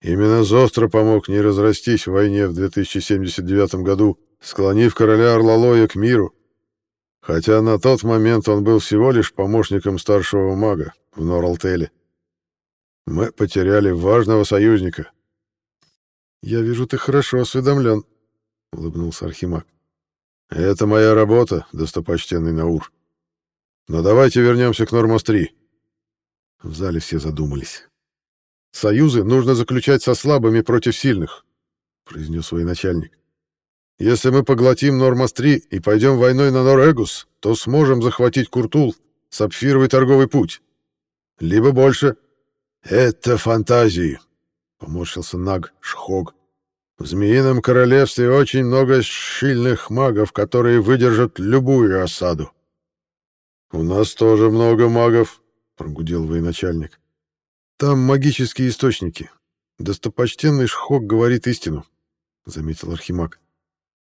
Именно Зостро помог не разрастись в войне в 2079 году, склонив короля Орлалоя к миру, хотя на тот момент он был всего лишь помощником старшего мага в Норалтеле. Мы потеряли важного союзника. «Я вижу, ты хорошо осведомлен», — улыбнулся Архимаг. «Это моя работа, достопочтенный Наур. Но давайте вернемся к Нормостри. В зале все задумались. «Союзы нужно заключать со слабыми против сильных», — произнес военачальник. «Если мы поглотим Нормастри и пойдем войной на Норэгус, то сможем захватить Куртул, сапфировый торговый путь. Либо больше...» «Это фантазии», — поморщился Наг Шхог. «В Змеином Королевстве очень много сильных магов, которые выдержат любую осаду». «У нас тоже много магов», — прогудел военачальник. «Там магические источники. Достопочтенный Шхок говорит истину», — заметил Архимаг.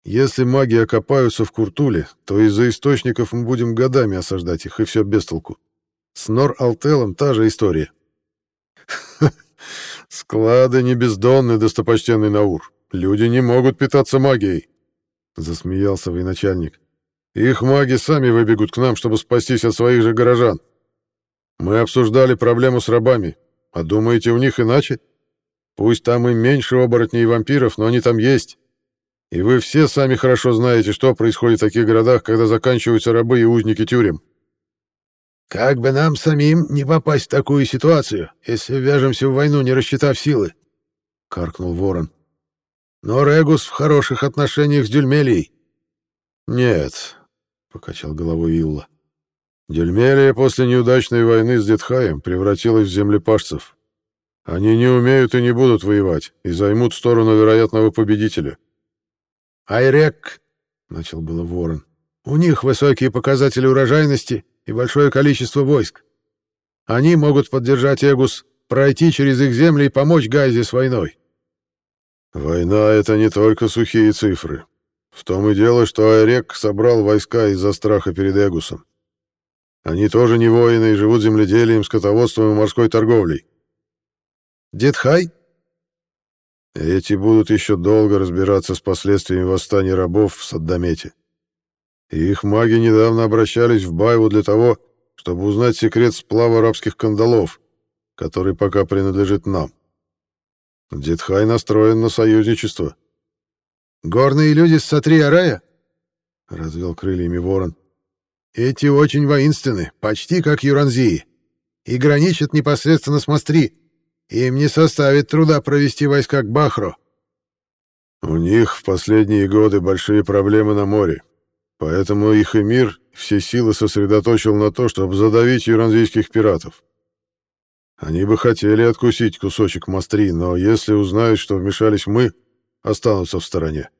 «Если маги окопаются в Куртуле, то из-за источников мы будем годами осаждать их, и все без толку. С Нор-Алтелом та же история». «Склады не бездонны, достопочтенный Наур. Люди не могут питаться магией», — засмеялся военачальник. «Их маги сами выбегут к нам, чтобы спастись от своих же горожан». Мы обсуждали проблему с рабами. А думаете, у них иначе? Пусть там и меньше оборотней и вампиров, но они там есть. И вы все сами хорошо знаете, что происходит в таких городах, когда заканчиваются рабы и узники тюрем. Как бы нам самим не попасть в такую ситуацию, если вяжемся в войну, не рассчитав силы, — каркнул ворон. Но Регус в хороших отношениях с Дюльмелией. — Нет, — покачал головой Илла. Дельмерия после неудачной войны с Детхаем превратилась в землепашцев. Они не умеют и не будут воевать, и займут сторону вероятного победителя. «Айрек», — начал было Ворон, — «у них высокие показатели урожайности и большое количество войск. Они могут поддержать Эгус, пройти через их земли и помочь Гайзе с войной». «Война — это не только сухие цифры. В том и дело, что Айрек собрал войска из-за страха перед Эгусом. Они тоже не воины и живут земледелием, скотоводством и морской торговлей. Детхай? Эти будут еще долго разбираться с последствиями восстания рабов в Саддамете. Их маги недавно обращались в Байву для того, чтобы узнать секрет сплава арабских кандалов, который пока принадлежит нам. Детхай настроен на союзничество. «Горные люди с Сатри-Арая?» — развел крыльями ворон. «Эти очень воинственны, почти как юранзии, и граничат непосредственно с Мастри. Им не составит труда провести войска к Бахро». «У них в последние годы большие проблемы на море, поэтому их эмир все силы сосредоточил на то, чтобы задавить юранзийских пиратов. Они бы хотели откусить кусочек Мастри, но если узнают, что вмешались мы, останутся в стороне.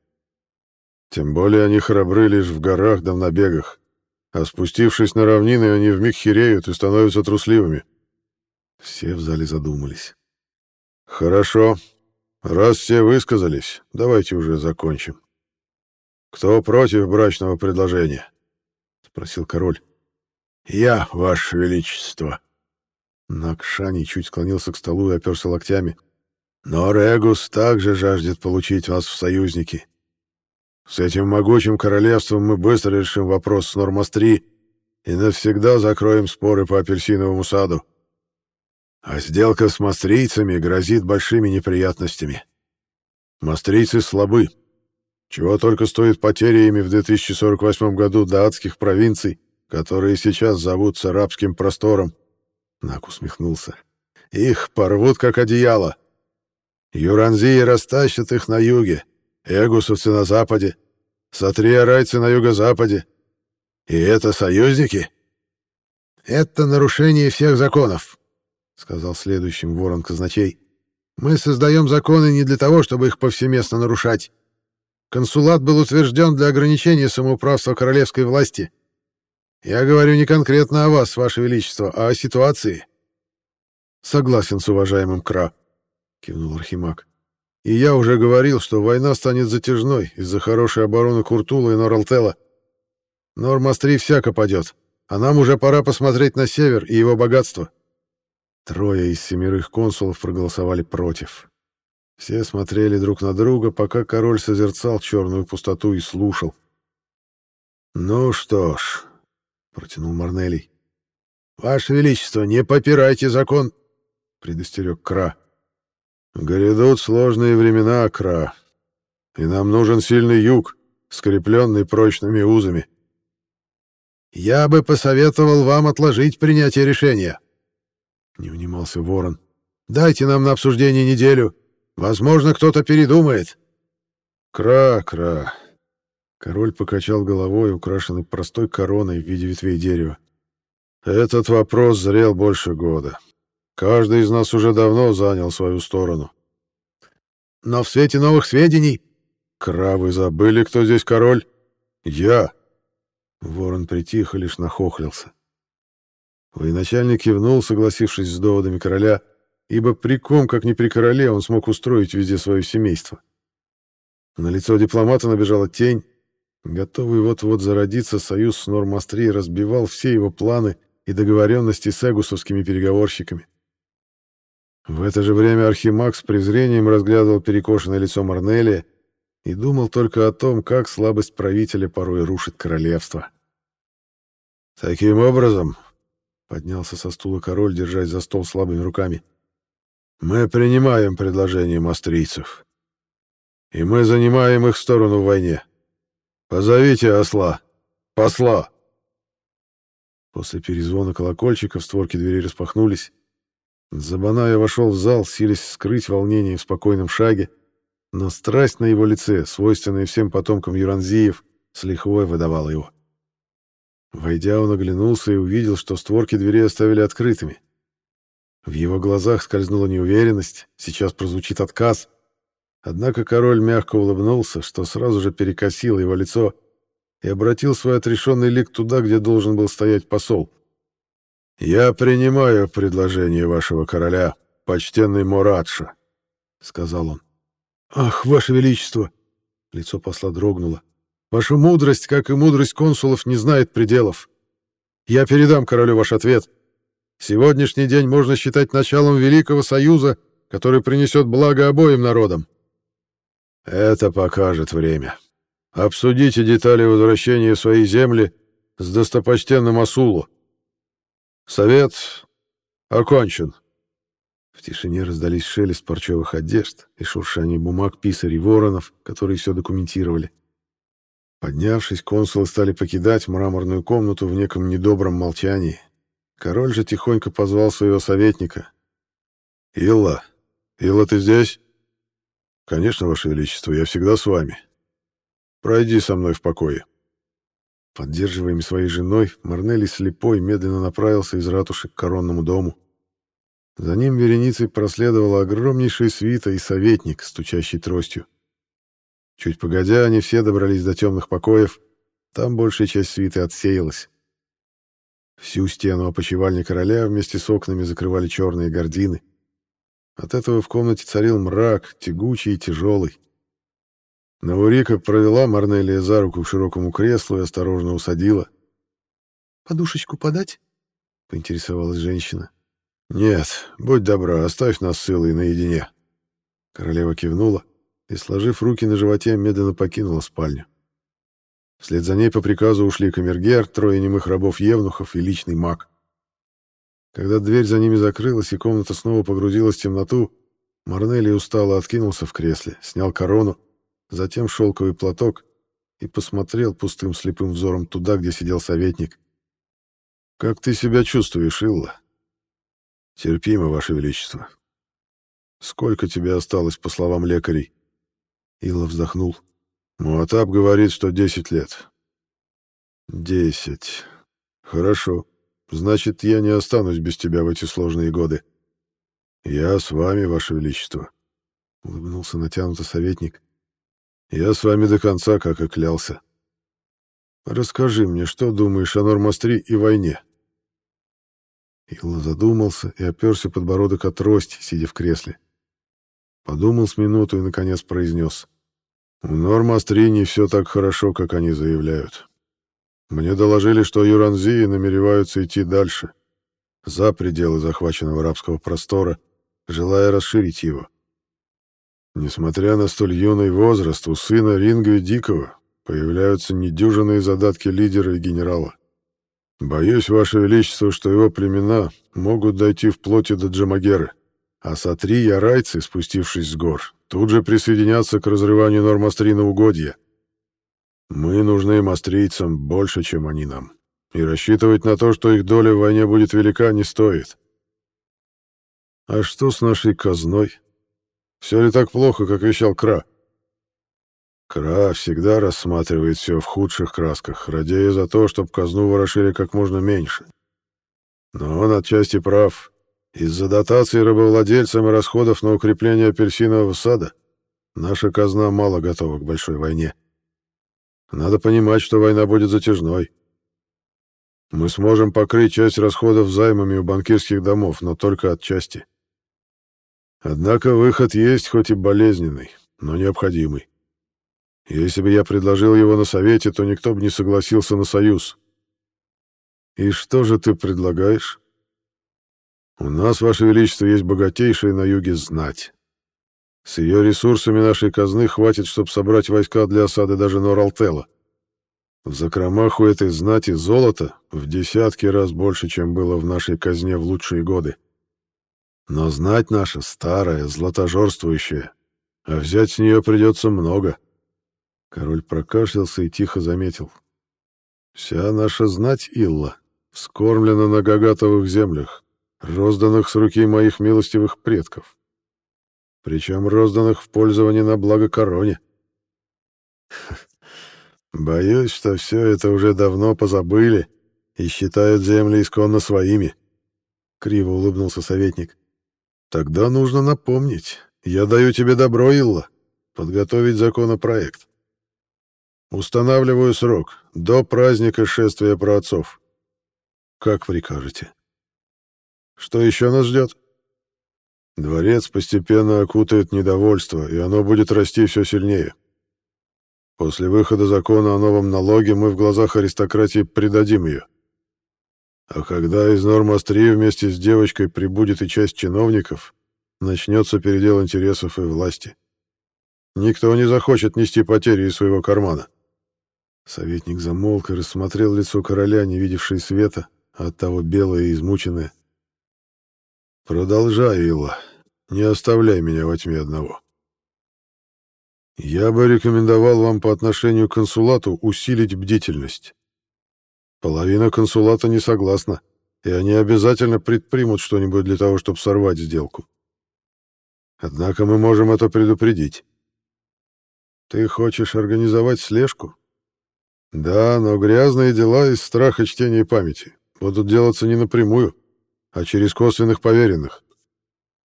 Тем более они храбры лишь в горах да в набегах, а спустившись на равнины, они вмиг хереют и становятся трусливыми. Все в зале задумались. «Хорошо. Раз все высказались, давайте уже закончим. Кто против брачного предложения?» — спросил король. «Я, ваше величество». Накшани чуть склонился к столу и оперся локтями. «Но Регус также жаждет получить вас в союзники. С этим могучим королевством мы быстро решим вопрос с Нормастри и навсегда закроем споры по апельсиновому саду. А сделка с мастрийцами грозит большими неприятностями. Мастрийцы слабы. Чего только стоит потеря ими в 2048 году до адских провинций, которые сейчас зовутся арабским простором. Нак усмехнулся. Их порвут, как одеяло. Юранзии растащат их на юге, эгусовцы на западе, сатриарайцы на юго-западе. И это союзники? Это нарушение всех законов, сказал следующим ворон казначей. Мы создаем законы не для того, чтобы их повсеместно нарушать. Консулат был утвержден для ограничения самоуправства королевской власти. Я говорю не конкретно о вас, ваше величество, а о ситуации. Согласен с уважаемым Кра, кивнул Архимаг. И я уже говорил, что война станет затяжной из-за хорошей обороны Куртула и Норалтела. Нормастри всяко падет, а нам уже пора посмотреть на север и его богатство. Трое из семерых консулов проголосовали против. Все смотрели друг на друга, пока король созерцал черную пустоту и слушал. «Ну что ж», — протянул Марнелий, — «Ваше Величество, не попирайте закон», — предостерег Кра. Грядут сложные времена, Кра, и нам нужен сильный юг, скрепленный прочными узами. Я бы посоветовал вам отложить принятие решения. Не унимался Ворон. Дайте нам на обсуждение неделю. Возможно, кто-то передумает. Кра, кра. Король покачал головой, украшенный простой короной в виде ветвей дерева. Этот вопрос зрел больше года. Каждый из нас уже давно занял свою сторону. Но в свете новых сведений... Кравы забыли, кто здесь король? Я. Ворон притих и лишь нахохлился. Военачальник кивнул, согласившись с доводами короля, ибо при ком, как ни при короле, он смог устроить везде свое семейство. На лицо дипломата набежала тень. Готовый вот-вот зародиться союз с Нормастри разбивал все его планы и договоренности с эгусовскими переговорщиками. В это же время Архимаг с презрением разглядывал перекошенное лицо Марнелия и думал только о том, как слабость правителя порой рушит королевство. «Таким образом», — поднялся со стула король, держась за стол слабыми руками, — «мы принимаем предложение мастрийцев. И мы занимаем их сторону в войне. Позовите осла, посла». После перезвона колокольчиков створки двери распахнулись, Забаная вошел в зал, силясь скрыть волнение в спокойном шаге, но страсть на его лице, свойственная всем потомкам Юранзиев, с лихвой выдавала его. Войдя, он оглянулся и увидел, что створки двери оставили открытыми. В его глазах скользнула неуверенность, сейчас прозвучит отказ. Однако король мягко улыбнулся, что сразу же перекосило его лицо, и обратил свой отрешенный лик туда, где должен был стоять посол. «Я принимаю предложение вашего короля, почтенный Морадша», — сказал он. «Ах, ваше величество!» Лицо посла дрогнуло. «Ваша мудрость, как и мудрость консулов, не знает пределов. Я передам королю ваш ответ. Сегодняшний день можно считать началом Великого Союза, который принесет благо обоим народам». «Это покажет время. Обсудите детали возвращения в свои земли с достопочтенным Асулу. Совет окончен». В тишине раздались шелест парчевых одежд и шуршание бумаг писарей воронов, которые все документировали. Поднявшись, консулы стали покидать мраморную комнату в неком недобром молчании. Король же тихонько позвал своего советника. «Илла! Илла, ты здесь?» «Конечно, Ваше Величество, я всегда с вами. Пройди со мной в покое». Поддерживаемый своей женой, Марнелли слепой медленно направился из ратуши к коронному дому. За ним вереницей проследовала огромнейшая свита и советник, стучащий тростью. Чуть погодя, они все добрались до темных покоев. Там большая часть свиты отсеялась. Всю стену опочивальни короля вместе с окнами закрывали черные гардины. От этого в комнате царил мрак, тягучий и тяжелый. Наурика провела Марнелия за руку к широкому креслу и осторожно усадила. «Подушечку подать?» — поинтересовалась женщина. «Нет, будь добра, оставь нас с Илой наедине». Королева кивнула и, сложив руки на животе, медленно покинула спальню. Вслед за ней по приказу ушли камергер, трое немых рабов-евнухов и личный маг. Когда дверь за ними закрылась и комната снова погрузилась в темноту, Марнелли устало откинулся в кресле, снял корону, затем шелковый платок и посмотрел пустым слепым взором туда, где сидел советник. «Как ты себя чувствуешь, Илла?» Терпимо, Ваше Величество. Сколько тебе осталось, по словам лекарей? Илла вздохнул. Муатаб говорит, что десять лет. Десять. Хорошо. Значит, я не останусь без тебя в эти сложные годы. Я с вами, Ваше Величество. Улыбнулся натянуто советник. Я с вами до конца, как и клялся. Расскажи мне, что думаешь о Нормастри и войне? Илла задумался и оперся подбородок от трость, сидя в кресле. Подумал с минуту и, наконец, произнес. «У Нормастри не все так хорошо, как они заявляют. Мне доложили, что Юранзии намереваются идти дальше, за пределы захваченного арабского простора, желая расширить его. Несмотря на столь юный возраст, у сына Рингви Дикого появляются недюжинные задатки лидера и генерала. Боюсь, Ваше Величество, что его племена могут дойти вплоть и до Джамагеры, а сатри и арайцы, спустившись с гор, тут же присоединятся к разрыванию Нормастри на угодья. Мы нужны мастрийцам больше, чем они нам, и рассчитывать на то, что их доля в войне будет велика, не стоит. А что с нашей казной? Все ли так плохо, как вещал Кра? — Кра всегда рассматривает все в худших красках, радея за то, чтобы казну ворошили как можно меньше. Но он отчасти прав. Из-за дотации рабовладельцам и расходов на укрепление апельсинового сада наша казна мало готова к большой войне. Надо понимать, что война будет затяжной. Мы сможем покрыть часть расходов займами у банкирских домов, но только отчасти. Однако выход есть, хоть и болезненный, но необходимый. Если бы я предложил его на совете, то никто бы не согласился на союз. И что же ты предлагаешь? У нас, Ваше Величество, есть богатейшая на юге знать. С ее ресурсами нашей казны хватит, чтобы собрать войска для осады даже Норалтела. В закромах у этой знати золота в десятки раз больше, чем было в нашей казне в лучшие годы. Но знать наша старая, златожорствующая, а взять с нее придется много. Король прокашлялся и тихо заметил. «Вся наша знать, Илла, вскормлена на гагатовых землях, розданных с руки моих милостивых предков. Причем розданных в пользование на благо короне. Боюсь, что все это уже давно позабыли и считают земли исконно своими». криво улыбнулся советник. Тогда нужно напомнить. Я даю тебе добро, Илла, подготовить законопроект. Устанавливаю срок до праздника шествия праотцов. Как прикажете. Что еще нас ждет? Дворец постепенно окутает недовольство, и оно будет расти все сильнее. После выхода закона о новом налоге мы в глазах аристократии предадим ее. А когда из Нормастри вместе с девочкой прибудет и часть чиновников, начнется передел интересов и власти. Никто не захочет нести потери из своего кармана. Советник замолк и рассмотрел лицо короля, не видевшее света, а оттого белое и измученное. Продолжай, Илла. Не оставляй меня во тьме одного. Я бы рекомендовал вам по отношению к консулату усилить бдительность. Половина консулата не согласна, и они обязательно предпримут что-нибудь для того, чтобы сорвать сделку. Однако мы можем это предупредить. Ты хочешь организовать слежку? Да, но грязные дела из страха чтения памяти будут делаться не напрямую, а через косвенных поверенных.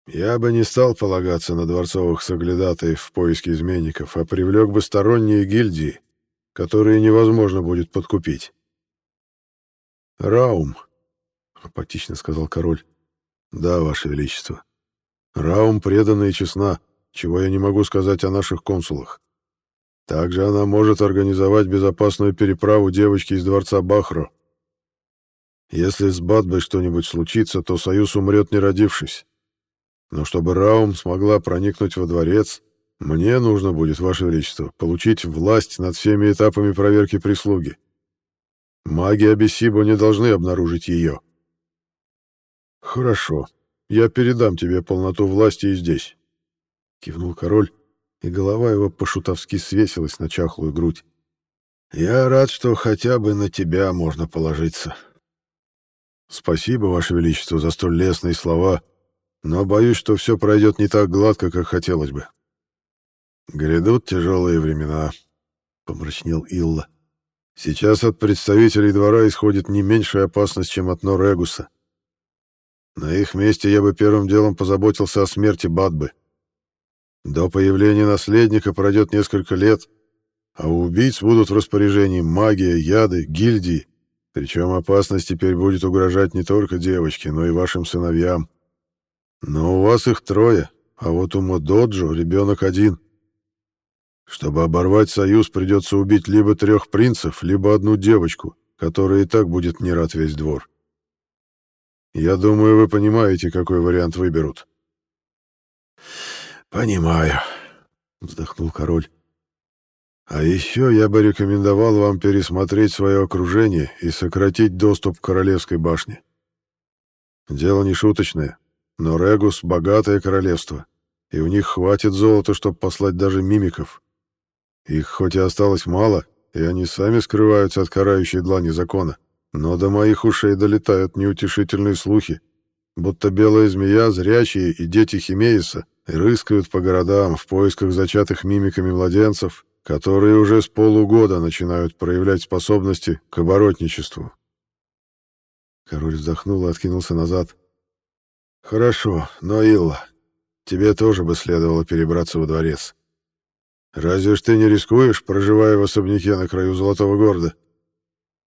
Я бы не стал полагаться на дворцовых соглядатаев в поиске изменников, а привлек бы сторонние гильдии, которые невозможно будет подкупить. «Раум», — апатично сказал король. «Да, ваше величество. Раум предана и честна, чего я не могу сказать о наших консулах. Также она может организовать безопасную переправу девочки из дворца Бахро, если с Бадбой что-нибудь случится, то Союз умрет, не родившись. Но чтобы Раум смогла проникнуть во дворец, мне нужно будет, Ваше Величество, получить власть над всеми этапами проверки прислуги. Маги Абиссибо не должны обнаружить ее. Хорошо, я передам тебе полноту власти и здесь. Кивнул король, и голова его по-шутовски свесилась на чахлую грудь. Я рад, что хотя бы на тебя можно положиться. Спасибо, Ваше Величество, за столь лестные слова, но боюсь, что все пройдет не так гладко, как хотелось бы. Грядут тяжелые времена, — помрачнел Илла. Сейчас от представителей двора исходит не меньшая опасность, чем от Норегуса. На их месте я бы первым делом позаботился о смерти Бадбы. До появления наследника пройдет несколько лет, а у убийц будут в распоряжении магия, яды, гильдии причем опасность теперь будет угрожать не только девочке, но и вашим сыновьям. Но у вас их трое, а вот у Мододжо ребенок один. Чтобы оборвать союз, придется убить либо трех принцев, либо одну девочку, которая и так будет не рад весь двор. Я думаю, вы понимаете, какой вариант выберут. «Понимаю», — вздохнул король. А еще я бы рекомендовал вам пересмотреть свое окружение и сократить доступ к Королевской башне. Дело не шуточное, но Регус — богатое королевство, и у них хватит золота, чтобы послать даже мимиков. Их хоть и осталось мало, и они сами скрываются от карающей длани закона, но до моих ушей долетают неутешительные слухи, будто белая змея, зрячие и дети Химеиса рыскают по городам в поисках зачатых мимиками младенцев которые уже с полугода начинают проявлять способности к оборотничеству. Король вздохнул и откинулся назад. «Хорошо, но, Илла, тебе тоже бы следовало перебраться во дворец. Разве ж ты не рискуешь, проживая в особняке на краю Золотого города?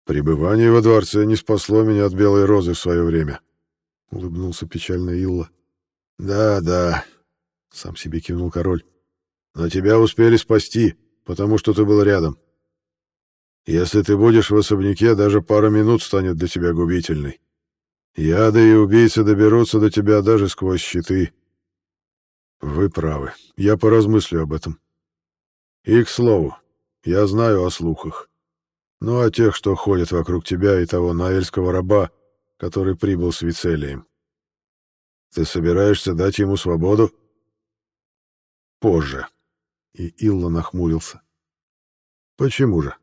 Пребывание во дворце не спасло меня от Белой Розы в свое время», — улыбнулся печально Илла. «Да, да», — сам себе кивнул король, — «но тебя успели спасти» потому что ты был рядом. Если ты будешь в особняке, даже пара минут станет для тебя губительной. Яды и убийцы доберутся до тебя даже сквозь щиты. Вы правы. Я поразмыслю об этом. И, к слову, я знаю о слухах. Ну, о тех, что ходят вокруг тебя и того наэльского раба, который прибыл с Вицелием. Ты собираешься дать ему свободу? Позже и Илла нахмурился. «Почему же?»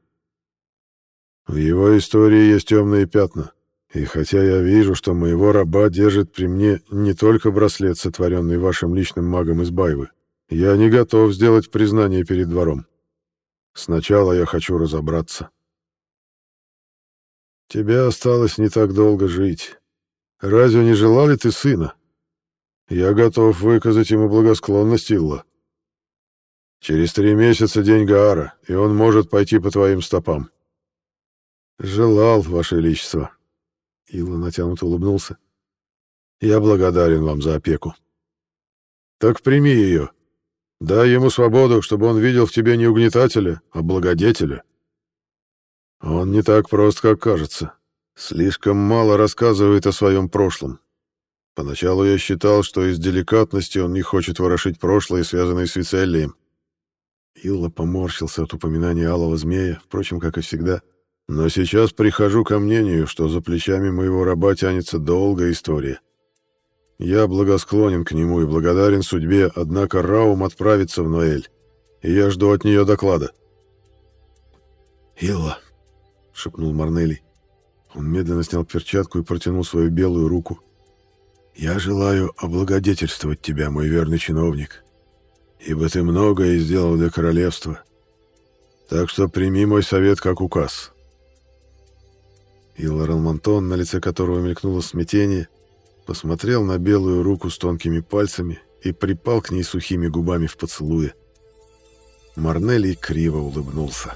«В его истории есть темные пятна, и хотя я вижу, что моего раба держит при мне не только браслет, сотворенный вашим личным магом из Байвы, я не готов сделать признание перед двором. Сначала я хочу разобраться». «Тебе осталось не так долго жить. разве не желали ты сына? Я готов выказать ему благосклонность, Илла. Через три месяца день Гаара, и он может пойти по твоим стопам. Желал, Ваше Величество. Илла натянуто улыбнулся. Я благодарен вам за опеку. Так прими ее. Дай ему свободу, чтобы он видел в тебе не угнетателя, а благодетеля. Он не так прост, как кажется. Слишком мало рассказывает о своем прошлом. Поначалу я считал, что из деликатности он не хочет ворошить прошлое, связанное с Вицеллием. Илла поморщился от упоминания алого змея, впрочем, как и всегда. Но сейчас прихожу ко мнению, что за плечами моего раба тянется долгая история. Я благосклонен к нему и благодарен судьбе, однако Раум отправится в Ноэль, и я жду от нее доклада. «Илла», — шепнул Марнелли. Он медленно снял перчатку и протянул свою белую руку. «Я желаю облагодетельствовать тебя, мой верный чиновник, ибо ты многое сделал для королевства. Так что прими мой совет как указ». Илла Ралмонтон, на лице которого мелькнуло смятение, посмотрел на белую руку с тонкими пальцами и припал к ней сухими губами в поцелуе. Марнелли криво улыбнулся.